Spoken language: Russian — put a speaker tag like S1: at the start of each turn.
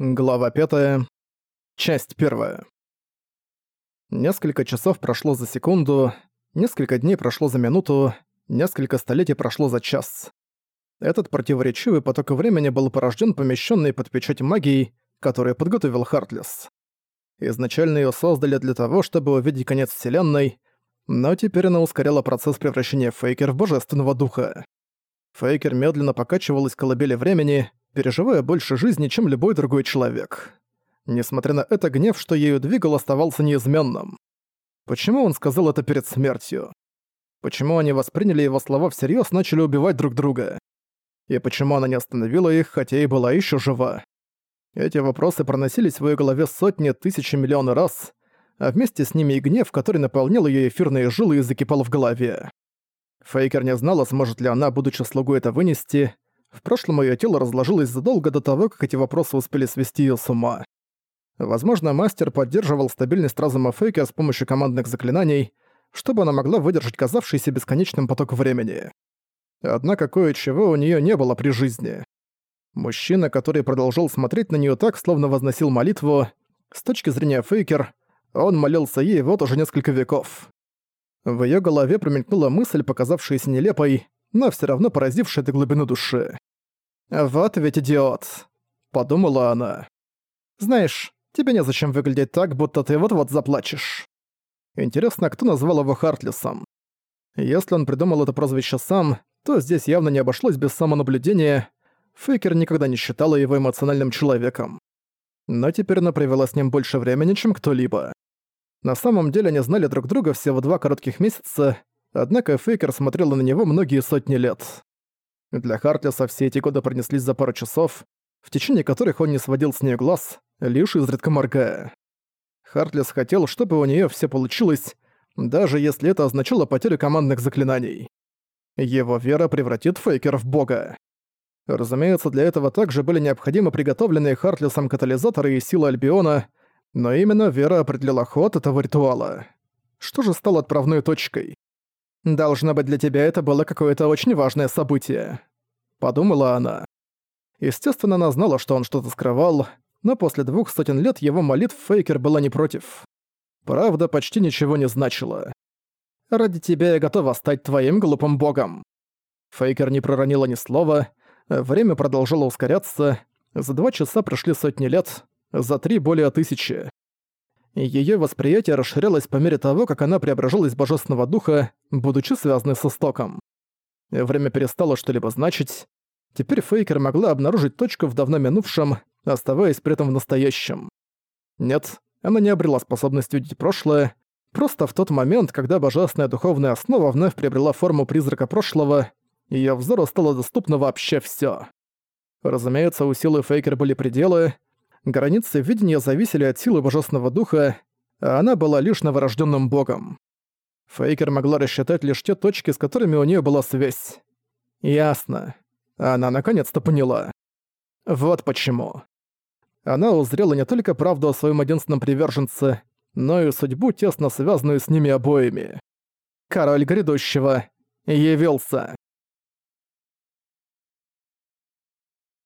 S1: Глава 5. Часть 1. Несколько часов прошло за секунду, несколько дней прошло за минуту, несколько столетий прошло за час. Этот противоречивый поток времени был порожден помещенной под печать магией, которую подготовил Хартлес. Изначально ее создали для того, чтобы увидеть конец Вселенной, но теперь она ускоряла процесс превращения Фейкер в божественного духа. Фейкер медленно покачивалась в колыбели времени, переживая больше жизни, чем любой другой человек. Несмотря на это, гнев, что ею двигал, оставался неизменным. Почему он сказал это перед смертью? Почему они восприняли его слова всерьез, начали убивать друг друга? И почему она не остановила их, хотя и была еще жива? Эти вопросы проносились в ее голове сотни, тысячи, миллионы раз, а вместе с ними и гнев, который наполнял ее эфирные жилы и закипал в голове. Фейкер не знала, сможет ли она, будучи слугой, это вынести, в прошлом её тело разложилось задолго до того, как эти вопросы успели свести её с ума. Возможно, мастер поддерживал стабильность разума Фейка с помощью командных заклинаний, чтобы она могла выдержать казавшийся бесконечным поток времени. Однако кое-чего у неё не было при жизни. Мужчина, который продолжал смотреть на неё так, словно возносил молитву, с точки зрения Фейкер, он молился ей вот уже несколько веков. В её голове промелькнула мысль, показавшаяся нелепой, но все равно поразившая до глубины души. «Вот ведь идиот», — подумала она. «Знаешь, тебе незачем выглядеть так, будто ты вот-вот заплачешь». Интересно, кто назвал его Хартлисом? Если он придумал это прозвище сам, то здесь явно не обошлось без самонаблюдения. Фейкер никогда не считала его эмоциональным человеком. Но теперь она провела с ним больше времени, чем кто-либо. На самом деле они знали друг друга всего два коротких месяца, однако Фейкер смотрела на него многие сотни лет. Для Хартлиса все эти годы пронеслись за пару часов, в течение которых он не сводил с нее глаз, лишь изредка моргая. Хартлис хотел, чтобы у нее все получилось, даже если это означало потерю командных заклинаний. Его вера превратит Фейкер в бога. Разумеется, для этого также были необходимы приготовленные Хартлисом катализаторы и силы Альбиона, но именно вера определила ход этого ритуала. Что же стало отправной точкой? Должно быть, для тебя это было какое-то очень важное событие. Подумала она. Естественно, она знала, что он что-то скрывал, но после двух сотен лет его молитв Фейкер была не против. Правда почти ничего не значила. «Ради тебя я готова стать твоим глупым богом». Фейкер не проронила ни слова, время продолжало ускоряться, за два часа прошли сотни лет, за три более тысячи. Её восприятие расширялось по мере того, как она преображалась божественного духа, будучи связанной с истоком. Время перестало что-либо значить. Теперь Фейкер могла обнаружить точку в давно минувшем, оставаясь при этом в настоящем. Нет, она не обрела способность видеть прошлое, просто в тот момент, когда божественная духовная основа вновь приобрела форму призрака прошлого, её взору стало доступно вообще всё. Разумеется, у силы Фейкер были пределы, границы видения зависели от силы божественного духа, а она была лишь новорожденным богом. Фейкер могла рассчитать лишь те точки, с которыми у нее была связь. Ясно. Она наконец-то поняла. Вот почему. Она узрела не только правду о своем единственном приверженце, но и судьбу, тесно связанную с ними обоими. Король грядущего явился.